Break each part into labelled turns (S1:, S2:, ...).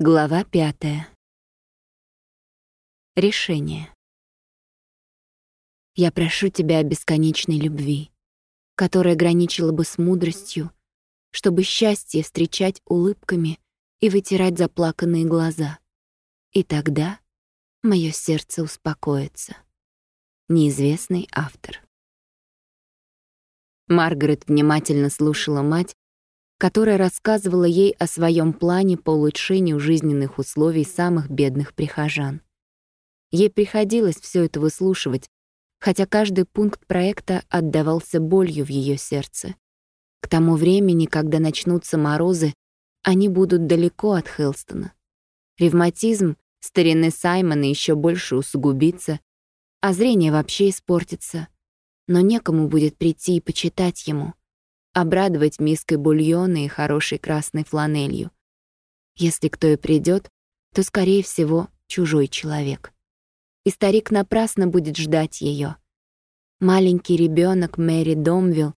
S1: Глава пятая. Решение. Я прошу тебя о бесконечной любви, которая граничила бы с мудростью, чтобы счастье встречать улыбками и вытирать заплаканные глаза. И тогда мое сердце успокоится. Неизвестный автор. Маргарет внимательно слушала мать, которая рассказывала ей о своем плане по улучшению жизненных условий самых бедных прихожан. Ей приходилось все это выслушивать, хотя каждый пункт проекта отдавался болью в ее сердце. К тому времени, когда начнутся морозы, они будут далеко от Хелстона. Ревматизм старины Саймона еще больше усугубится, а зрение вообще испортится. Но некому будет прийти и почитать ему обрадовать миской бульона и хорошей красной фланелью. Если кто и придет, то, скорее всего, чужой человек. И старик напрасно будет ждать ее. Маленький ребенок Мэри Домвилл,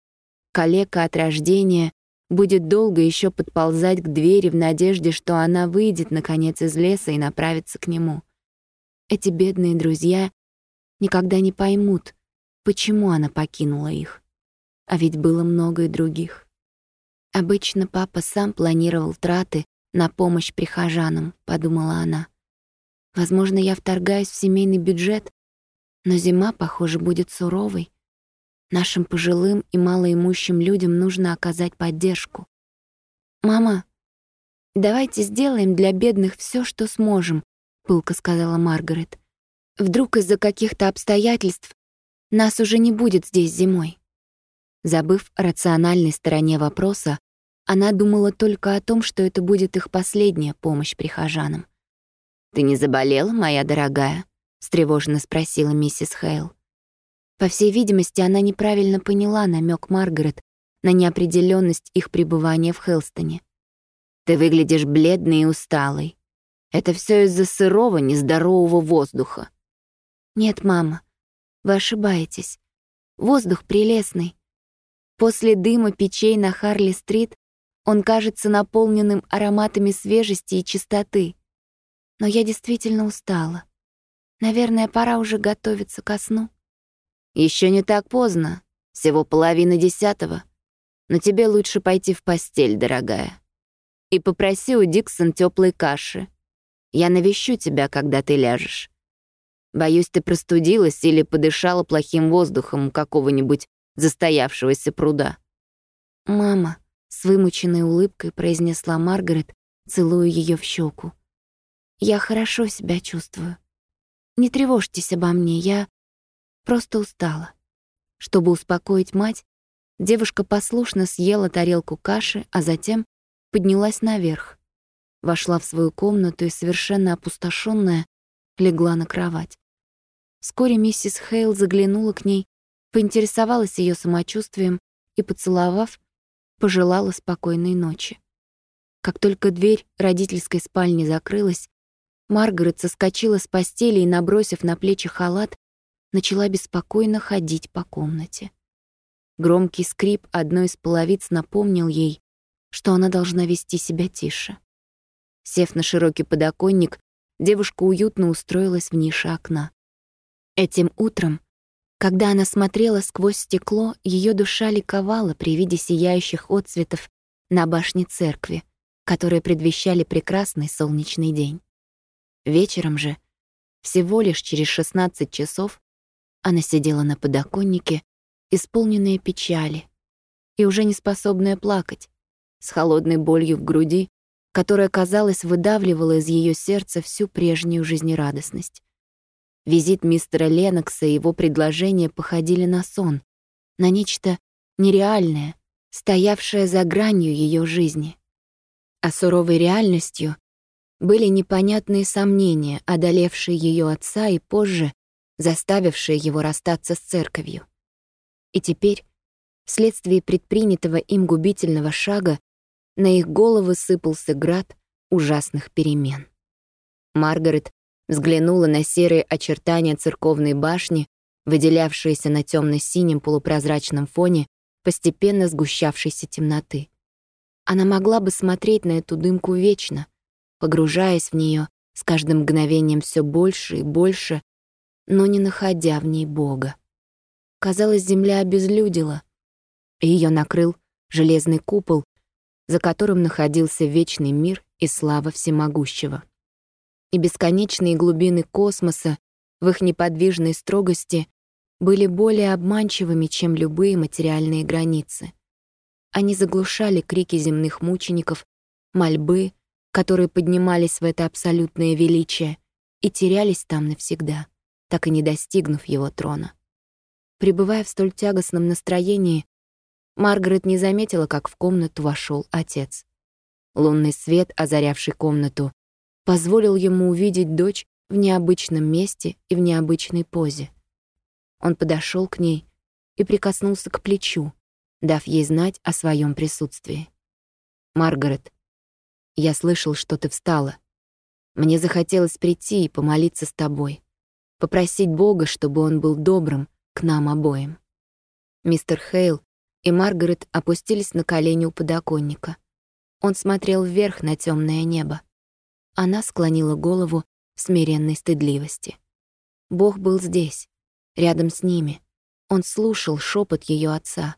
S1: калека от рождения, будет долго еще подползать к двери в надежде, что она выйдет, наконец, из леса и направится к нему. Эти бедные друзья никогда не поймут, почему она покинула их. А ведь было много и других. Обычно папа сам планировал траты на помощь прихожанам, подумала она. Возможно, я вторгаюсь в семейный бюджет, но зима, похоже, будет суровой. Нашим пожилым и малоимущим людям нужно оказать поддержку. «Мама, давайте сделаем для бедных все, что сможем», — пылко сказала Маргарет. «Вдруг из-за каких-то обстоятельств нас уже не будет здесь зимой». Забыв о рациональной стороне вопроса, она думала только о том, что это будет их последняя помощь прихожанам. «Ты не заболела, моя дорогая?» — встревоженно спросила миссис Хейл. По всей видимости, она неправильно поняла намек Маргарет на неопределенность их пребывания в Хелстоне. «Ты выглядишь бледной и усталой. Это все из-за сырого, нездорового воздуха». «Нет, мама, вы ошибаетесь. Воздух прелестный. После дыма печей на Харли-стрит он кажется наполненным ароматами свежести и чистоты. Но я действительно устала. Наверное, пора уже готовиться ко сну. Еще не так поздно, всего половина десятого. Но тебе лучше пойти в постель, дорогая. И попроси у Диксон теплой каши. Я навещу тебя, когда ты ляжешь. Боюсь, ты простудилась или подышала плохим воздухом у какого-нибудь застоявшегося пруда. «Мама», — с вымученной улыбкой произнесла Маргарет, целуя ее в щеку. «Я хорошо себя чувствую. Не тревожьтесь обо мне, я просто устала». Чтобы успокоить мать, девушка послушно съела тарелку каши, а затем поднялась наверх. Вошла в свою комнату и, совершенно опустошенная, легла на кровать. Вскоре миссис Хейл заглянула к ней поинтересовалась ее самочувствием и, поцеловав, пожелала спокойной ночи. Как только дверь родительской спальни закрылась, Маргарет соскочила с постели и, набросив на плечи халат, начала беспокойно ходить по комнате. Громкий скрип одной из половиц напомнил ей, что она должна вести себя тише. Сев на широкий подоконник, девушка уютно устроилась в нише окна. Этим утром когда она смотрела сквозь стекло, ее душа ликовала при виде сияющих отцветов на башне церкви, которые предвещали прекрасный солнечный день. Вечером же, всего лишь через 16 часов, она сидела на подоконнике, исполненная печали и уже не способная плакать, с холодной болью в груди, которая, казалось, выдавливала из ее сердца всю прежнюю жизнерадостность. Визит мистера Ленокса и его предложение походили на сон, на нечто нереальное, стоявшее за гранью ее жизни. А суровой реальностью были непонятные сомнения, одолевшие ее отца и позже заставившие его расстаться с церковью. И теперь, вследствие предпринятого им губительного шага, на их головы сыпался град ужасных перемен. Маргарет взглянула на серые очертания церковной башни, выделявшиеся на темно-синем полупрозрачном фоне постепенно сгущавшейся темноты. Она могла бы смотреть на эту дымку вечно, погружаясь в нее с каждым мгновением все больше и больше, но не находя в ней Бога. Казалось, земля обезлюдила, и ее накрыл железный купол, за которым находился вечный мир и слава всемогущего. И бесконечные глубины космоса в их неподвижной строгости были более обманчивыми, чем любые материальные границы. Они заглушали крики земных мучеников, мольбы, которые поднимались в это абсолютное величие и терялись там навсегда, так и не достигнув его трона. Пребывая в столь тягостном настроении, Маргарет не заметила, как в комнату вошел отец. Лунный свет, озарявший комнату, позволил ему увидеть дочь в необычном месте и в необычной позе. Он подошел к ней и прикоснулся к плечу, дав ей знать о своем присутствии. «Маргарет, я слышал, что ты встала. Мне захотелось прийти и помолиться с тобой, попросить Бога, чтобы он был добрым к нам обоим». Мистер Хейл и Маргарет опустились на колени у подоконника. Он смотрел вверх на темное небо. Она склонила голову в смиренной стыдливости. Бог был здесь, рядом с ними. Он слушал шепот ее отца.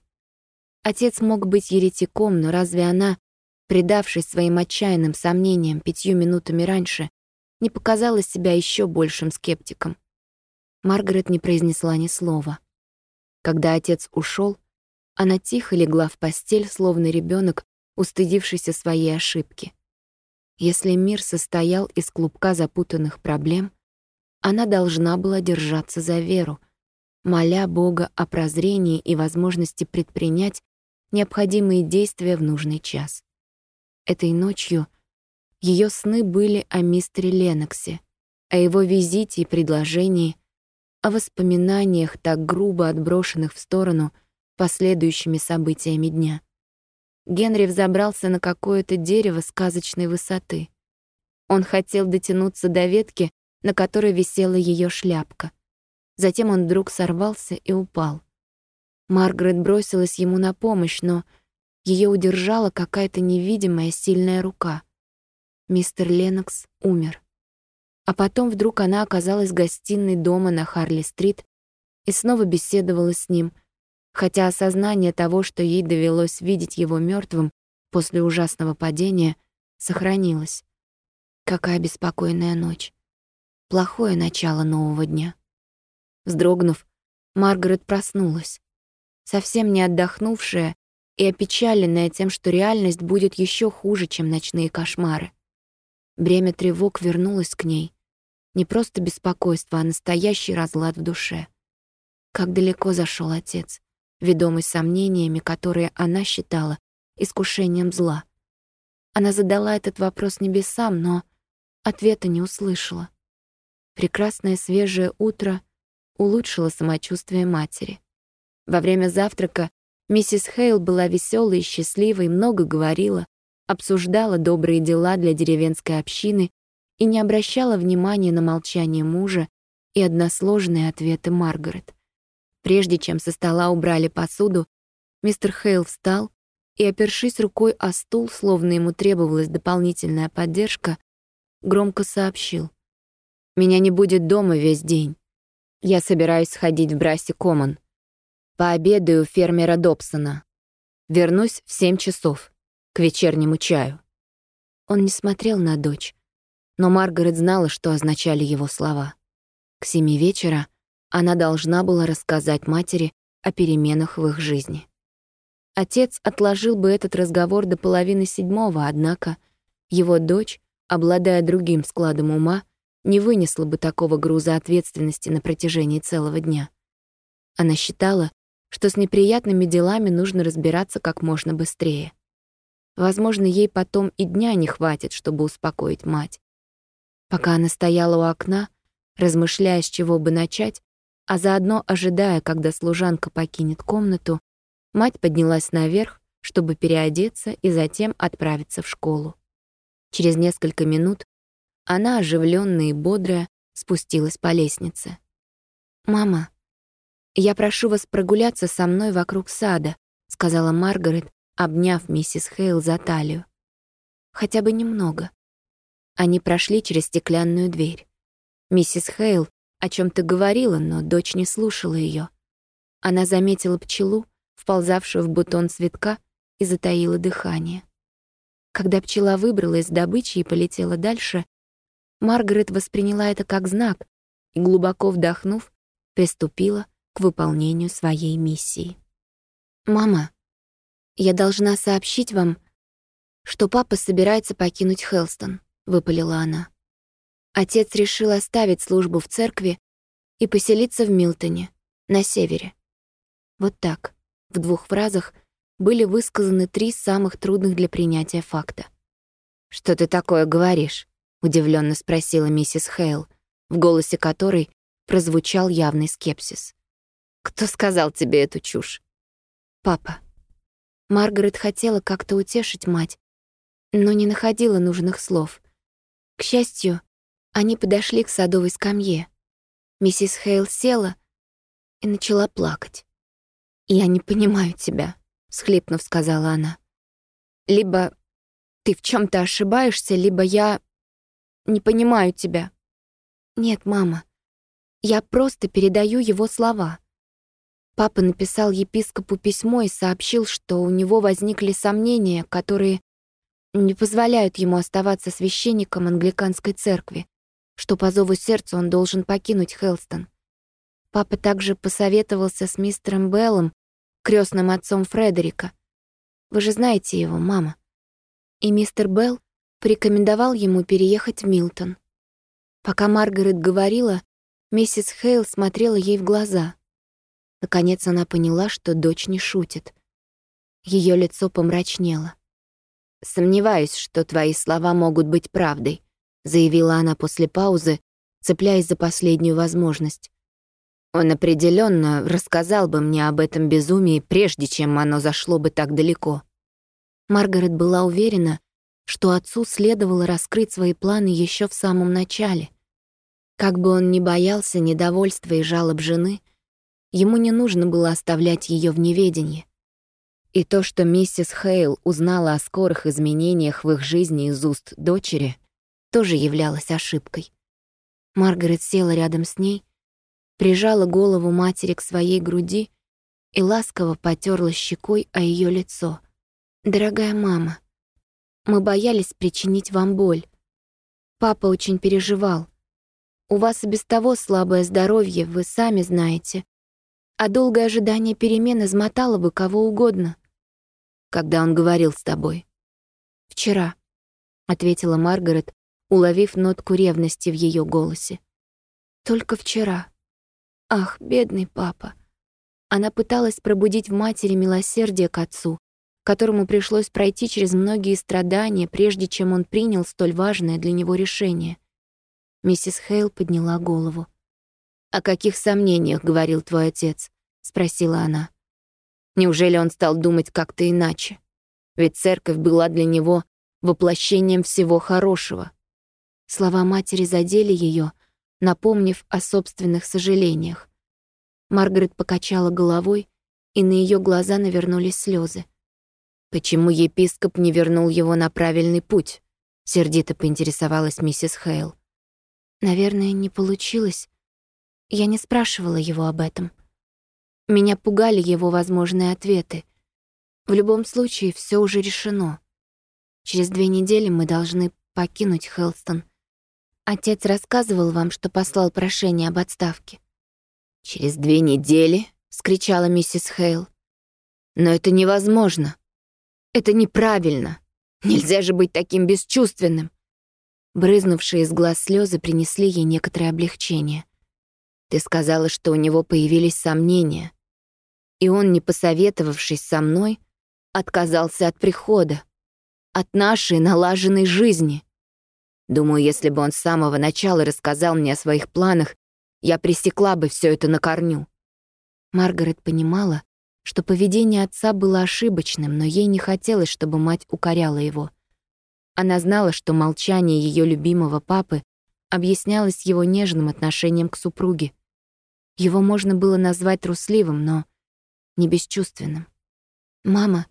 S1: Отец мог быть еретиком, но разве она, предавшись своим отчаянным сомнениям пятью минутами раньше, не показала себя еще большим скептиком? Маргарет не произнесла ни слова. Когда отец ушел, она тихо легла в постель, словно ребенок, устыдившийся своей ошибки. Если мир состоял из клубка запутанных проблем, она должна была держаться за веру, моля Бога о прозрении и возможности предпринять необходимые действия в нужный час. Этой ночью ее сны были о мистере Леноксе, о его визите и предложении, о воспоминаниях, так грубо отброшенных в сторону последующими событиями дня. Генри взобрался на какое-то дерево сказочной высоты. Он хотел дотянуться до ветки, на которой висела ее шляпка. Затем он вдруг сорвался и упал. Маргарет бросилась ему на помощь, но ее удержала какая-то невидимая сильная рука. Мистер Ленокс умер. А потом вдруг она оказалась в гостиной дома на Харли-стрит и снова беседовала с ним, хотя осознание того, что ей довелось видеть его мертвым после ужасного падения, сохранилось. Какая беспокойная ночь. Плохое начало нового дня. Вздрогнув, Маргарет проснулась совсем не отдохнувшая и опечаленная тем, что реальность будет еще хуже, чем ночные кошмары. Бремя тревог вернулось к ней. Не просто беспокойство, а настоящий разлад в душе. Как далеко зашел отец, ведомый сомнениями, которые она считала искушением зла. Она задала этот вопрос небесам, но ответа не услышала. Прекрасное свежее утро улучшило самочувствие матери. Во время завтрака миссис Хейл была веселой и счастливой, много говорила, обсуждала добрые дела для деревенской общины и не обращала внимания на молчание мужа и односложные ответы Маргарет. Прежде чем со стола убрали посуду, мистер Хейл встал и, опершись рукой о стул, словно ему требовалась дополнительная поддержка, громко сообщил. «Меня не будет дома весь день. Я собираюсь сходить в Брасси Коммон. Пообедаю фермера Добсона. Вернусь в семь часов, к вечернему чаю». Он не смотрел на дочь, но Маргарет знала, что означали его слова. К семи вечера она должна была рассказать матери о переменах в их жизни. Отец отложил бы этот разговор до половины седьмого, однако его дочь, обладая другим складом ума, не вынесла бы такого груза ответственности на протяжении целого дня. Она считала, что с неприятными делами нужно разбираться как можно быстрее. Возможно, ей потом и дня не хватит, чтобы успокоить мать. Пока она стояла у окна, размышляя, с чего бы начать, а заодно ожидая, когда служанка покинет комнату, мать поднялась наверх, чтобы переодеться и затем отправиться в школу. Через несколько минут она, оживленная и бодрая, спустилась по лестнице. «Мама, «Я прошу вас прогуляться со мной вокруг сада», — сказала Маргарет, обняв миссис Хейл за талию. «Хотя бы немного». Они прошли через стеклянную дверь. Миссис Хейл о чем то говорила, но дочь не слушала ее. Она заметила пчелу, вползавшую в бутон цветка, и затаила дыхание. Когда пчела выбралась с добычи и полетела дальше, Маргарет восприняла это как знак и, глубоко вдохнув, приступила к выполнению своей миссии. «Мама, я должна сообщить вам, что папа собирается покинуть Хелстон», — выпалила она. Отец решил оставить службу в церкви и поселиться в Милтоне, на севере. Вот так, в двух фразах, были высказаны три самых трудных для принятия факта. «Что ты такое говоришь?» — удивленно спросила миссис Хейл, в голосе которой прозвучал явный скепсис. «Кто сказал тебе эту чушь?» «Папа». Маргарет хотела как-то утешить мать, но не находила нужных слов. К счастью, они подошли к садовой скамье. Миссис Хейл села и начала плакать. «Я не понимаю тебя», — схлипнув, сказала она. «Либо ты в чем то ошибаешься, либо я не понимаю тебя». «Нет, мама, я просто передаю его слова». Папа написал епископу письмо и сообщил, что у него возникли сомнения, которые не позволяют ему оставаться священником англиканской церкви, что по зову сердца он должен покинуть Хелстон. Папа также посоветовался с мистером Беллом, крестным отцом Фредерика. Вы же знаете его, мама. И мистер Белл порекомендовал ему переехать в Милтон. Пока Маргарет говорила, миссис Хейл смотрела ей в глаза. Наконец она поняла, что дочь не шутит. Ее лицо помрачнело. «Сомневаюсь, что твои слова могут быть правдой», заявила она после паузы, цепляясь за последнюю возможность. Он определенно рассказал бы мне об этом безумии, прежде чем оно зашло бы так далеко. Маргарет была уверена, что отцу следовало раскрыть свои планы еще в самом начале. Как бы он ни боялся недовольства и жалоб жены, ему не нужно было оставлять ее в неведении. И то, что миссис Хейл узнала о скорых изменениях в их жизни из уст дочери, тоже являлось ошибкой. Маргарет села рядом с ней прижала голову матери к своей груди и ласково потерла щекой о ее лицо. «Дорогая мама, мы боялись причинить вам боль. Папа очень переживал. У вас и без того слабое здоровье, вы сами знаете. А долгое ожидание перемен измотало бы кого угодно. Когда он говорил с тобой? Вчера, ответила Маргарет, уловив нотку ревности в ее голосе. Только вчера. Ах, бедный папа. Она пыталась пробудить в матери милосердие к отцу, которому пришлось пройти через многие страдания, прежде чем он принял столь важное для него решение. Миссис Хейл подняла голову. «О каких сомнениях говорил твой отец?» — спросила она. «Неужели он стал думать как-то иначе? Ведь церковь была для него воплощением всего хорошего». Слова матери задели ее, напомнив о собственных сожалениях. Маргарет покачала головой, и на ее глаза навернулись слезы. «Почему епископ не вернул его на правильный путь?» — сердито поинтересовалась миссис Хейл. «Наверное, не получилось. Я не спрашивала его об этом. Меня пугали его возможные ответы. В любом случае, все уже решено. Через две недели мы должны покинуть Хелстон. Отец рассказывал вам, что послал прошение об отставке. «Через две недели?» — скричала миссис Хейл. «Но это невозможно. Это неправильно. Нельзя же быть таким бесчувственным». Брызнувшие из глаз слезы принесли ей некоторое облегчение. «Ты сказала, что у него появились сомнения. И он, не посоветовавшись со мной, отказался от прихода, от нашей налаженной жизни». Думаю, если бы он с самого начала рассказал мне о своих планах, я пресекла бы все это на корню. Маргарет понимала, что поведение отца было ошибочным, но ей не хотелось, чтобы мать укоряла его. Она знала, что молчание ее любимого папы объяснялось его нежным отношением к супруге. Его можно было назвать трусливым, но не бесчувственным. «Мама,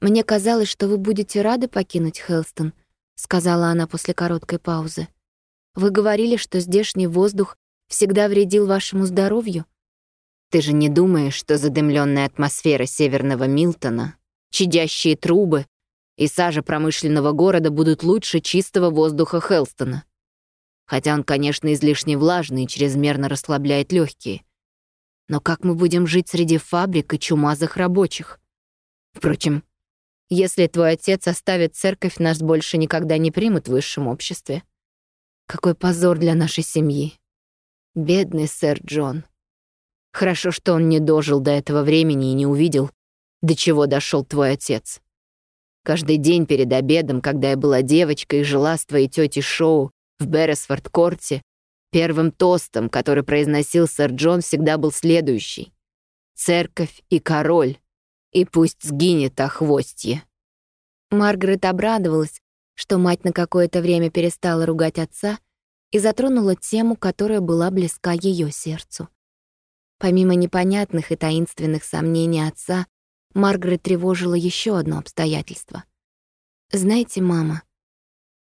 S1: мне казалось, что вы будете рады покинуть Хелстон», сказала она после короткой паузы. «Вы говорили, что здешний воздух всегда вредил вашему здоровью?»
S2: «Ты же не думаешь, что задымленная атмосфера северного Милтона, чадящие трубы и сажа промышленного города будут лучше чистого воздуха Хелстона? Хотя он, конечно, излишне влажный и чрезмерно расслабляет легкие. Но как мы будем жить среди фабрик и чумазых рабочих? Впрочем, если твой отец оставит церковь, нас больше никогда не примут в высшем обществе. Какой позор для нашей семьи. Бедный сэр Джон. Хорошо, что он не дожил до этого времени и не увидел, до чего дошел твой отец. Каждый день перед обедом, когда я была девочкой и жила с твоей тетей Шоу в Берресфорд-корте, первым тостом, который произносил сэр Джон, всегда был следующий. «Церковь и король, и пусть сгинет охвостье».
S1: Маргарет обрадовалась, что мать на какое-то время перестала ругать отца и затронула тему, которая была близка ее сердцу. Помимо непонятных и таинственных сомнений отца, Маргарет тревожила еще одно обстоятельство. «Знаете, мама,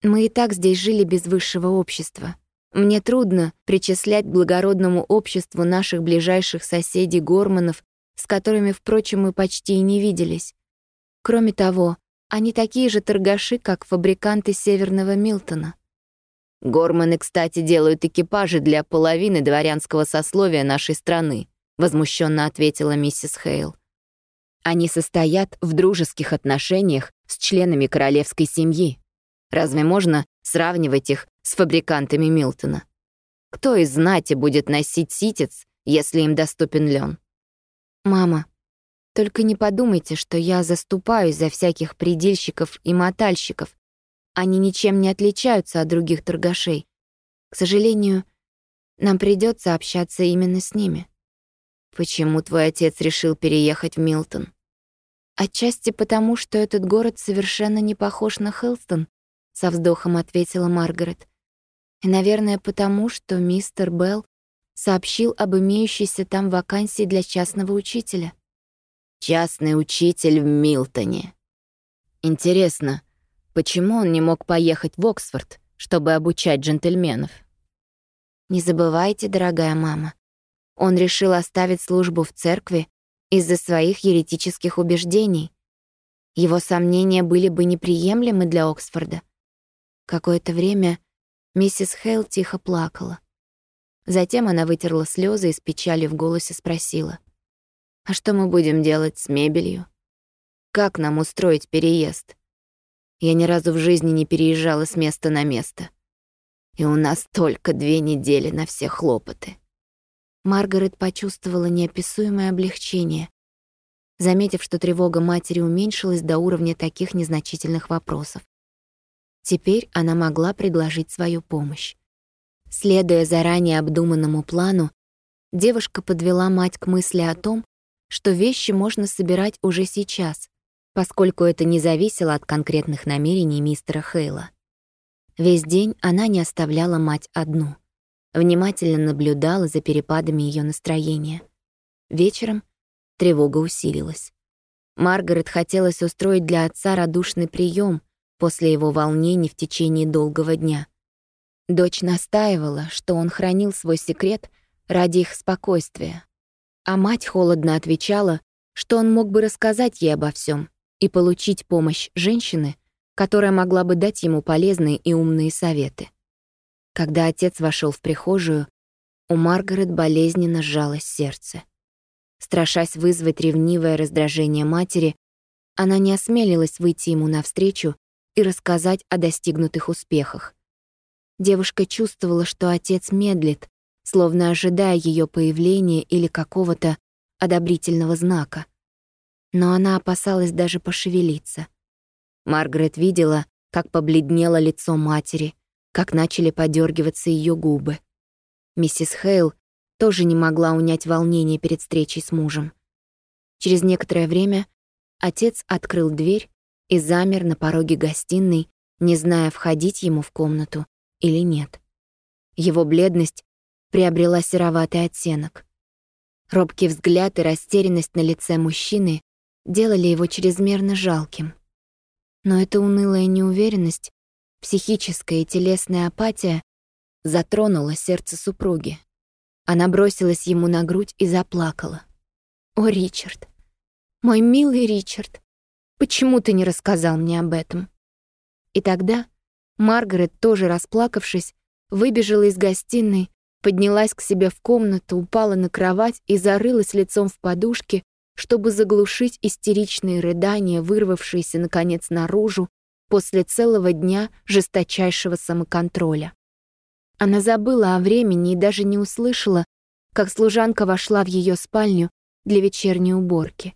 S1: мы и так здесь жили без высшего общества. Мне трудно причислять благородному обществу наших ближайших соседей Горманов, с которыми, впрочем, мы почти и не виделись. Кроме того, они такие же торгаши, как фабриканты Северного Милтона.
S2: Горманы, кстати, делают экипажи для половины дворянского сословия нашей страны, возмущенно ответила миссис Хейл. Они состоят в дружеских отношениях с членами королевской семьи. Разве можно сравнивать их с фабрикантами Милтона? Кто из знати будет носить ситец, если им доступен лен?
S1: «Мама, только не подумайте, что я заступаюсь за всяких предельщиков и мотальщиков. Они ничем не отличаются от других торгашей. К сожалению, нам придется общаться именно с ними.
S2: Почему твой отец решил переехать в Милтон?
S1: Отчасти потому, что этот город совершенно не похож на Хелстон, со вздохом ответила Маргарет. И, наверное, потому, что мистер Белл сообщил об имеющейся там вакансии для частного учителя.
S2: Частный учитель в Милтоне. Интересно, почему он не мог поехать в Оксфорд, чтобы обучать джентльменов?
S1: Не забывайте, дорогая мама, он решил оставить службу в церкви из-за своих еретических убеждений. Его сомнения были бы неприемлемы для Оксфорда. Какое-то время миссис Хейл тихо плакала. Затем она вытерла слезы и с печалью в голосе спросила. А что мы будем делать с мебелью? Как нам устроить переезд? Я ни разу в жизни не переезжала с места на место. И у нас только две недели на все хлопоты. Маргарет почувствовала неописуемое облегчение, заметив, что тревога матери уменьшилась до уровня таких незначительных вопросов. Теперь она могла предложить свою помощь. Следуя заранее обдуманному плану, девушка подвела мать к мысли о том, что вещи можно собирать уже сейчас, поскольку это не зависело от конкретных намерений мистера Хейла. Весь день она не оставляла мать одну. Внимательно наблюдала за перепадами ее настроения. Вечером тревога усилилась. Маргарет хотелось устроить для отца радушный прием после его волнений в течение долгого дня. Дочь настаивала, что он хранил свой секрет ради их спокойствия, а мать холодно отвечала, что он мог бы рассказать ей обо всем и получить помощь женщины, которая могла бы дать ему полезные и умные советы. Когда отец вошел в прихожую, у Маргарет болезненно сжалось сердце. Страшась вызвать ревнивое раздражение матери, она не осмелилась выйти ему навстречу и рассказать о достигнутых успехах. Девушка чувствовала, что отец медлит, словно ожидая ее появления или какого-то одобрительного знака. Но она опасалась даже пошевелиться. Маргарет видела, как побледнело лицо матери, как начали подергиваться ее губы. Миссис Хейл тоже не могла унять волнение перед встречей с мужем. Через некоторое время отец открыл дверь и замер на пороге гостиной, не зная, входить ему в комнату или нет. Его бледность приобрела сероватый оттенок. Робкий взгляд и растерянность на лице мужчины делали его чрезмерно жалким. Но эта унылая неуверенность Психическая и телесная апатия затронула сердце супруги. Она бросилась ему на грудь и заплакала. «О, Ричард! Мой милый Ричард! Почему ты не рассказал мне об этом?» И тогда Маргарет, тоже расплакавшись, выбежала из гостиной, поднялась к себе в комнату, упала на кровать и зарылась лицом в подушке, чтобы заглушить истеричные рыдания, вырвавшиеся, наконец, наружу после целого дня жесточайшего самоконтроля. Она забыла о времени и даже не услышала, как служанка вошла в ее спальню для вечерней уборки.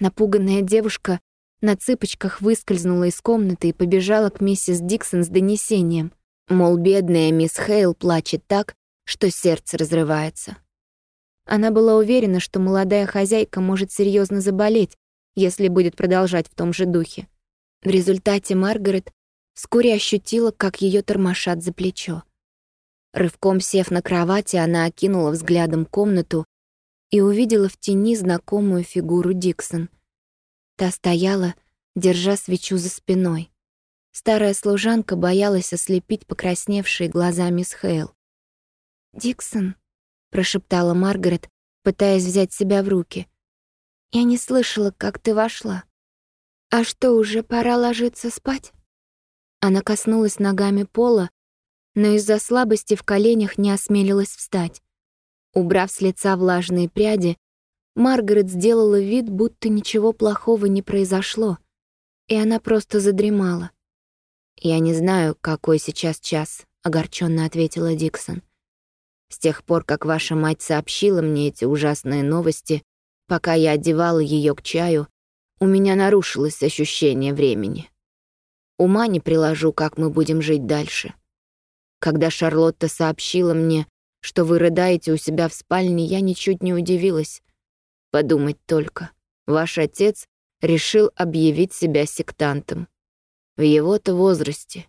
S1: Напуганная девушка на цыпочках выскользнула из комнаты и побежала к миссис Диксон с донесением. Мол, бедная мисс Хейл плачет так, что сердце разрывается. Она была уверена, что молодая хозяйка может серьезно заболеть, если будет продолжать в том же духе. В результате Маргарет вскоре ощутила, как ее тормошат за плечо. Рывком сев на кровати, она окинула взглядом комнату и увидела в тени знакомую фигуру Диксон — Та стояла, держа свечу за спиной. Старая служанка боялась ослепить покрасневшие глаза мисс Хейл. «Диксон», — прошептала Маргарет, пытаясь взять себя в руки. «Я не слышала, как ты вошла. А что, уже пора ложиться спать?» Она коснулась ногами пола, но из-за слабости в коленях не осмелилась встать. Убрав с лица влажные пряди, Маргарет сделала вид, будто ничего плохого не произошло, и она просто задремала. «Я не знаю, какой сейчас час», — огорченно ответила Диксон. «С тех пор, как ваша мать сообщила мне эти ужасные новости, пока я одевала ее к чаю, у меня нарушилось ощущение времени. Ума не приложу, как мы будем жить дальше. Когда Шарлотта сообщила мне, что вы рыдаете у себя в спальне, я ничуть не удивилась. Подумать только. Ваш отец решил объявить себя сектантом. В его-то возрасте.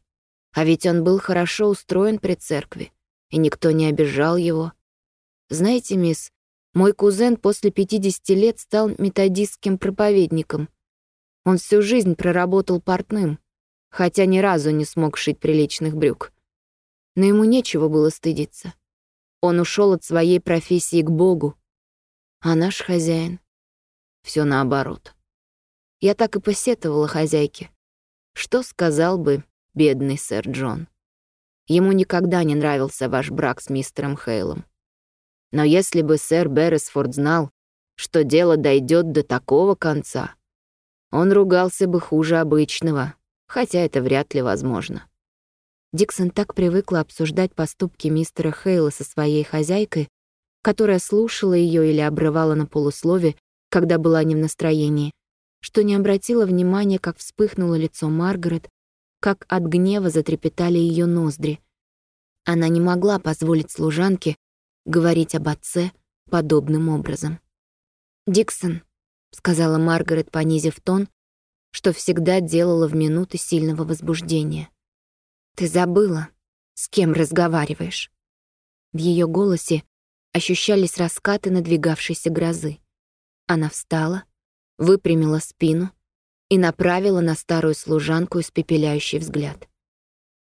S1: А ведь он был хорошо устроен при церкви, и никто не обижал его. Знаете, мисс, мой кузен после 50 лет стал методистским проповедником. Он всю жизнь проработал портным, хотя ни разу не смог шить приличных брюк. Но ему нечего было стыдиться. Он ушел от своей профессии к Богу, а наш хозяин? Все наоборот. Я так и посетовала хозяйке. Что сказал бы бедный сэр Джон? Ему никогда не нравился ваш брак с мистером Хейлом. Но если бы сэр Берресфорд знал, что дело дойдет до такого конца, он ругался бы хуже обычного, хотя это вряд ли возможно. Диксон так привыкла обсуждать поступки мистера Хейла со своей хозяйкой, которая слушала ее или обрывала на полуслове, когда была не в настроении, что не обратила внимания, как вспыхнуло лицо Маргарет, как от гнева затрепетали ее ноздри. Она не могла позволить служанке говорить об отце подобным образом. «Диксон», — сказала Маргарет, понизив тон, что всегда делала в минуты сильного возбуждения. «Ты забыла, с кем разговариваешь». В ее голосе ощущались раскаты надвигавшейся грозы. Она встала, выпрямила спину и направила на старую служанку испепеляющий взгляд.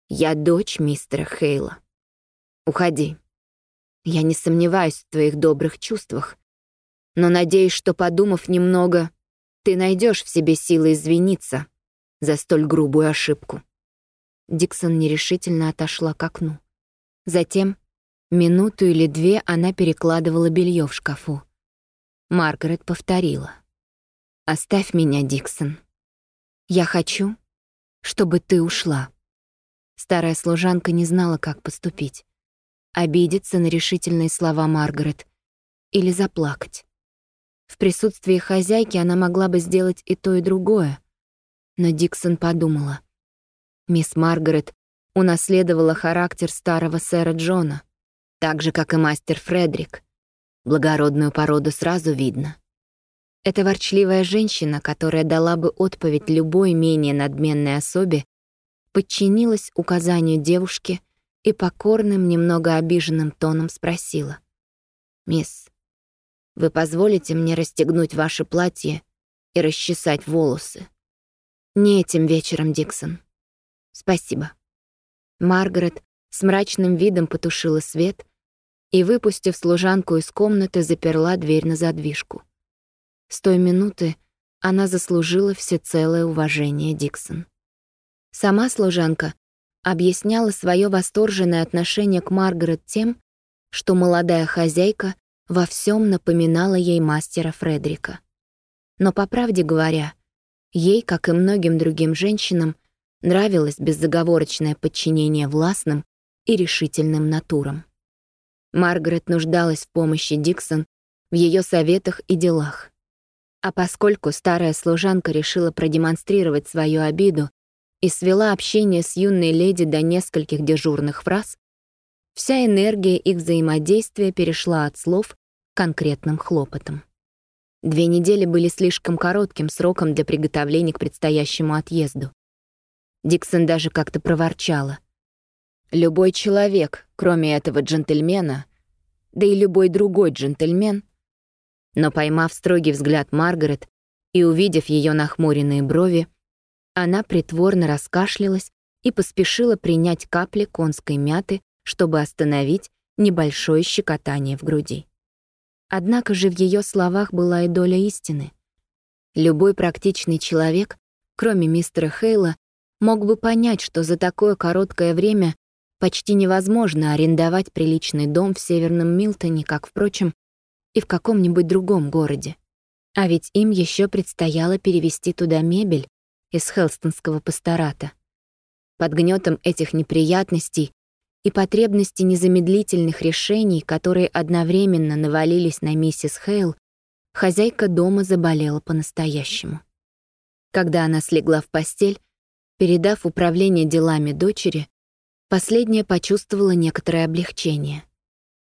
S1: «Я дочь мистера Хейла. Уходи. Я не сомневаюсь в твоих добрых чувствах, но надеюсь, что, подумав немного, ты найдешь в себе силы извиниться за столь грубую ошибку». Диксон нерешительно отошла к окну. Затем Минуту или две она перекладывала белье в шкафу. Маргарет повторила. «Оставь меня, Диксон. Я хочу, чтобы ты ушла». Старая служанка не знала, как поступить. Обидеться на решительные слова Маргарет или заплакать. В присутствии хозяйки она могла бы сделать и то, и другое. Но Диксон подумала. Мисс Маргарет унаследовала характер старого сэра Джона — так же, как и мастер Фредерик. Благородную породу сразу видно. Эта ворчливая женщина, которая дала бы отповедь любой менее надменной особе, подчинилась указанию девушки и покорным, немного обиженным тоном спросила. «Мисс, вы позволите мне расстегнуть ваше платье и расчесать волосы?» «Не этим вечером, Диксон. Спасибо». Маргарет с мрачным видом потушила свет и, выпустив служанку из комнаты, заперла дверь на задвижку. С той минуты она заслужила всецелое уважение Диксон. Сама служанка объясняла свое восторженное отношение к Маргарет тем, что молодая хозяйка во всем напоминала ей мастера Фредрика. Но, по правде говоря, ей, как и многим другим женщинам, нравилось беззаговорочное подчинение властным и решительным натурам. Маргарет нуждалась в помощи Диксон в ее советах и делах. А поскольку старая служанка решила продемонстрировать свою обиду и свела общение с юной леди до нескольких дежурных фраз, вся энергия их взаимодействия перешла от слов к конкретным хлопотам. Две недели были слишком коротким сроком для приготовления к предстоящему отъезду. Диксон даже как-то проворчала. Любой человек, кроме этого джентльмена, да и любой другой джентльмен, но поймав строгий взгляд Маргарет и увидев ее нахмуренные брови, она притворно раскашлялась и поспешила принять капли конской мяты, чтобы остановить небольшое щекотание в груди. Однако же в ее словах была и доля истины. Любой практичный человек, кроме мистера Хейла, мог бы понять, что за такое короткое время почти невозможно арендовать приличный дом в Северном Милтоне, как, впрочем, и в каком-нибудь другом городе. А ведь им еще предстояло перевести туда мебель из Хелстонского пастората. Под гнетом этих неприятностей и потребности незамедлительных решений, которые одновременно навалились на миссис Хейл, хозяйка дома заболела по-настоящему. Когда она слегла в постель, передав управление делами дочери, последняя почувствовала некоторое облегчение.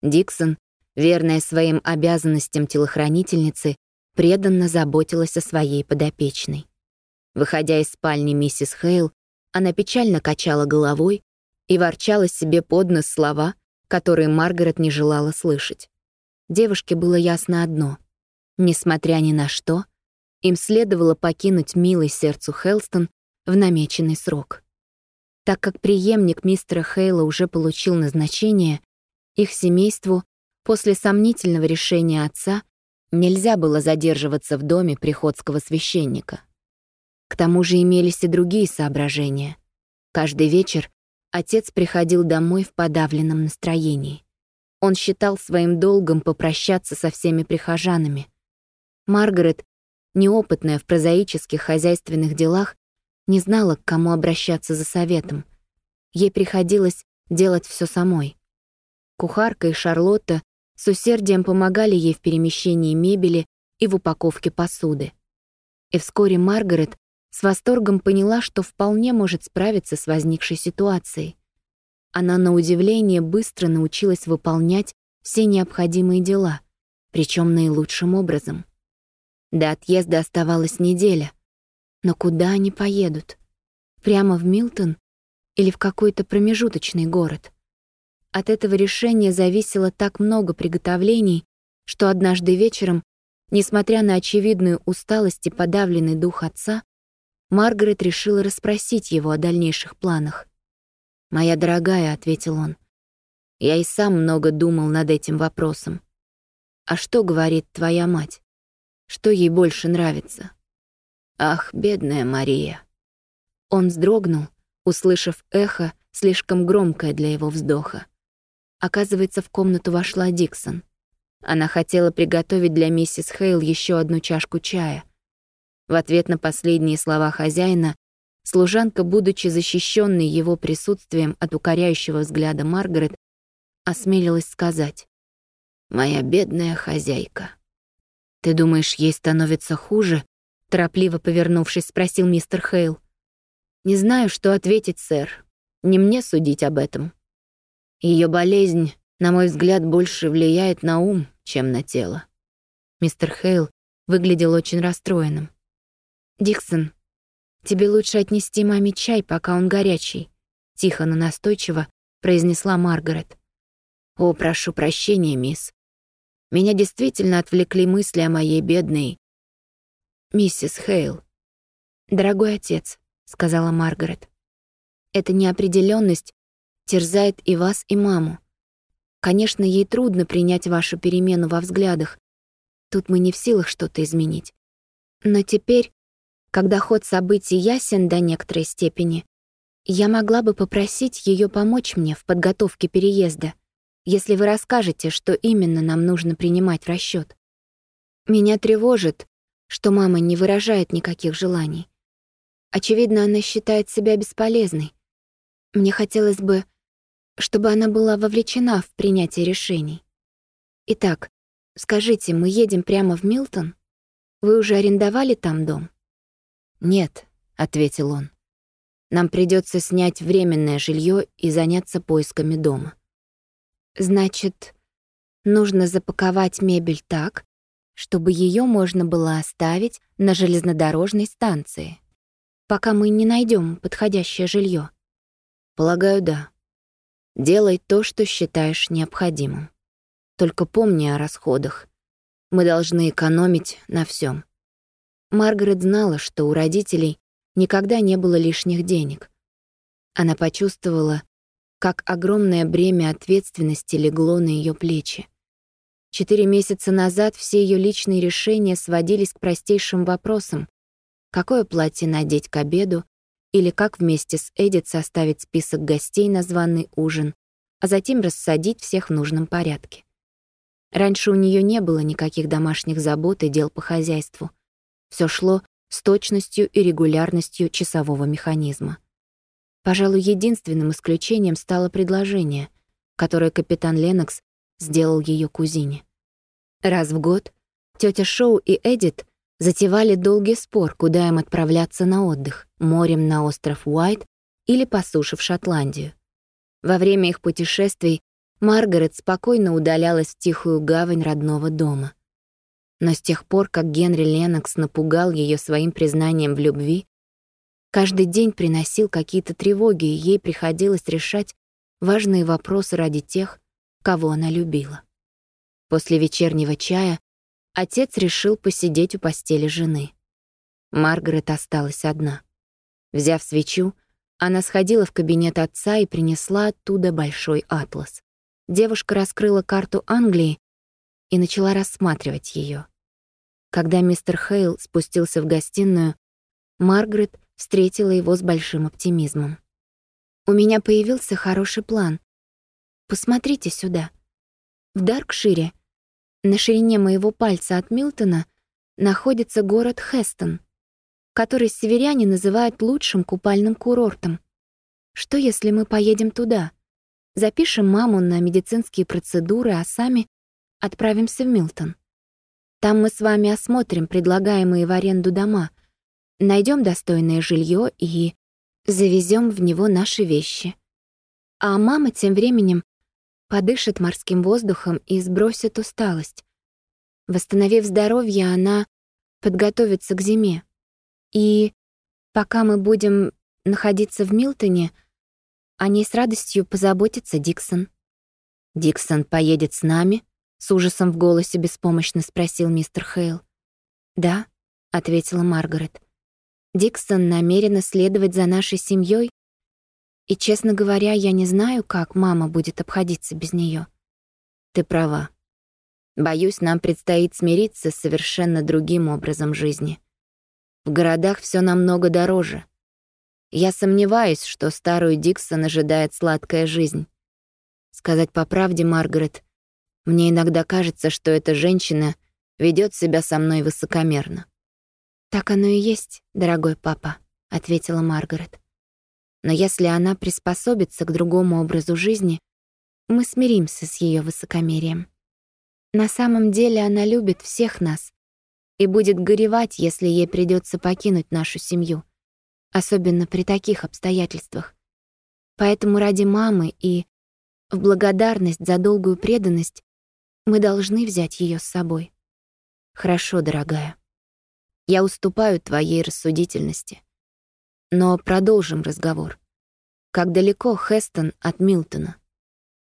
S1: Диксон, верная своим обязанностям телохранительницы, преданно заботилась о своей подопечной. Выходя из спальни миссис Хейл, она печально качала головой и ворчала себе под нос слова, которые Маргарет не желала слышать. Девушке было ясно одно. Несмотря ни на что, им следовало покинуть милый сердцу Хелстон в намеченный срок. Так как преемник мистера Хейла уже получил назначение, их семейству после сомнительного решения отца нельзя было задерживаться в доме приходского священника. К тому же имелись и другие соображения. Каждый вечер отец приходил домой в подавленном настроении. Он считал своим долгом попрощаться со всеми прихожанами. Маргарет, неопытная в прозаических хозяйственных делах, не знала, к кому обращаться за советом. Ей приходилось делать все самой. Кухарка и Шарлотта с усердием помогали ей в перемещении мебели и в упаковке посуды. И вскоре Маргарет с восторгом поняла, что вполне может справиться с возникшей ситуацией. Она, на удивление, быстро научилась выполнять все необходимые дела, причем наилучшим образом. До отъезда оставалась неделя. Но куда они поедут? Прямо в Милтон или в какой-то промежуточный город? От этого решения зависело так много приготовлений, что однажды вечером, несмотря на очевидную усталость и подавленный дух отца, Маргарет решила расспросить его о дальнейших планах. «Моя дорогая», — ответил он, — «я и сам много думал над этим вопросом. А что говорит твоя мать? Что ей больше нравится?» «Ах, бедная Мария!» Он вздрогнул, услышав эхо, слишком громкое для его вздоха. Оказывается, в комнату вошла Диксон. Она хотела приготовить для миссис Хейл еще одну чашку чая — в ответ на последние слова хозяина, служанка, будучи защищенной его присутствием от укоряющего взгляда Маргарет, осмелилась сказать «Моя бедная хозяйка». «Ты думаешь, ей становится хуже?» Торопливо повернувшись, спросил мистер Хейл. «Не знаю, что ответить, сэр. Не мне судить об этом. Ее болезнь, на мой взгляд, больше влияет на ум, чем на тело». Мистер Хейл выглядел очень расстроенным. «Диксон, тебе лучше отнести маме чай, пока он горячий», — тихо, но настойчиво произнесла Маргарет. «О, прошу прощения, мисс. Меня действительно отвлекли мысли о моей бедной... миссис Хейл». «Дорогой отец», — сказала Маргарет. «Эта неопределенность терзает и вас, и маму. Конечно, ей трудно принять вашу перемену во взглядах. Тут мы не в силах что-то изменить. Но теперь, когда ход событий ясен до некоторой степени, я могла бы попросить ее помочь мне в подготовке переезда, если вы расскажете, что именно нам нужно принимать в расчет. Меня тревожит, что мама не выражает никаких желаний. Очевидно, она считает себя бесполезной. Мне хотелось бы, чтобы она была вовлечена в принятие решений. Итак, скажите, мы едем прямо в Милтон? Вы уже арендовали там дом?
S2: Нет, ответил он. Нам придется снять временное жилье и заняться поисками дома.
S1: Значит, нужно запаковать мебель так, чтобы ее можно было оставить на железнодорожной станции пока мы не найдем подходящее жилье.
S2: Полагаю, да. Делай то, что считаешь необходимым. Только помни о расходах. Мы должны экономить на всем. Маргарет знала, что у родителей никогда не было лишних денег. Она почувствовала, как огромное бремя ответственности легло на ее плечи. Четыре месяца назад все ее личные решения сводились к простейшим вопросам, какое платье надеть к обеду или как вместе с Эдит составить список гостей на званый ужин, а затем рассадить всех в нужном порядке. Раньше у нее не было никаких домашних забот и дел по хозяйству. Все шло с точностью и регулярностью часового механизма. Пожалуй, единственным исключением стало предложение, которое капитан Ленокс сделал ее кузине. Раз в год тетя Шоу и Эдит затевали долгий спор, куда им отправляться на отдых, морем на остров Уайт или по суше в Шотландию. Во время их путешествий Маргарет спокойно удалялась в тихую гавань родного дома. Но с тех пор, как Генри Леннокс напугал ее своим признанием в любви, каждый день приносил какие-то тревоги, и ей приходилось решать важные вопросы ради тех, кого она любила. После вечернего чая отец решил посидеть у постели жены. Маргарет осталась одна. Взяв свечу, она сходила в кабинет отца и принесла оттуда большой атлас. Девушка раскрыла карту Англии и начала рассматривать ее. Когда мистер Хейл спустился в гостиную, Маргарет встретила его с большим оптимизмом. «У меня появился хороший план. Посмотрите сюда. В Даркшире на ширине моего пальца от Милтона находится город Хестон, который северяне называют лучшим купальным курортом. Что если мы поедем туда? Запишем маму на медицинские процедуры, а сами отправимся в Милтон. Там мы с вами осмотрим предлагаемые в аренду дома, найдем достойное жилье и завезем в него наши вещи. А мама тем временем подышит морским воздухом и сбросит усталость. Восстановив здоровье, она подготовится к зиме. И пока мы будем находиться в Милтоне, о ней с радостью позаботится Диксон. «Диксон поедет с нами?» — с ужасом в голосе беспомощно спросил мистер Хейл. «Да», — ответила Маргарет. «Диксон намерена следовать за нашей семьей и, честно говоря, я не знаю, как мама будет обходиться без нее. Ты права. Боюсь, нам предстоит смириться с совершенно другим образом жизни. В городах все намного дороже. Я сомневаюсь, что старую Диксон ожидает сладкая жизнь. Сказать по правде, Маргарет, мне иногда кажется, что эта женщина ведет себя со мной высокомерно. «Так оно и есть, дорогой папа», — ответила Маргарет. Но если она приспособится к другому образу жизни, мы смиримся с ее высокомерием. На самом деле она любит всех нас и будет горевать, если ей придется покинуть нашу семью, особенно при таких обстоятельствах. Поэтому ради мамы и в благодарность за долгую преданность мы должны взять ее с собой. Хорошо, дорогая. Я уступаю твоей рассудительности. Но продолжим разговор. Как далеко Хестон от Милтона?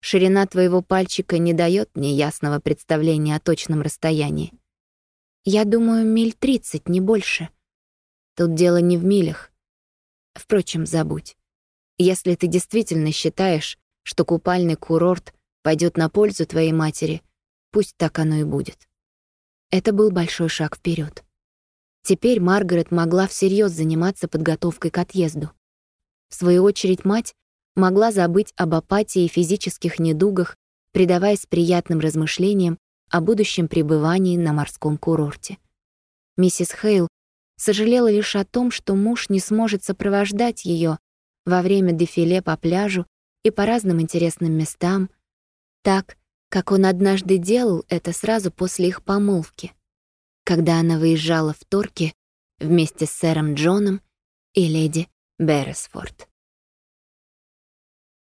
S2: Ширина твоего пальчика не дает мне ясного представления о точном расстоянии. Я думаю, миль тридцать, не больше. Тут дело не в милях. Впрочем, забудь. Если ты действительно считаешь,
S1: что купальный курорт пойдет на пользу твоей матери, пусть так оно и будет. Это был большой шаг вперед. Теперь Маргарет могла всерьез заниматься подготовкой к отъезду. В свою очередь мать могла забыть об апатии и физических недугах, предаваясь приятным размышлениям о будущем пребывании на морском курорте. Миссис Хейл сожалела лишь о том, что муж не сможет сопровождать ее во время дефиле по пляжу и по разным интересным местам, так, как он однажды делал это сразу после их помолвки, когда она выезжала в Торке вместе с сэром Джоном и леди Берресфорд.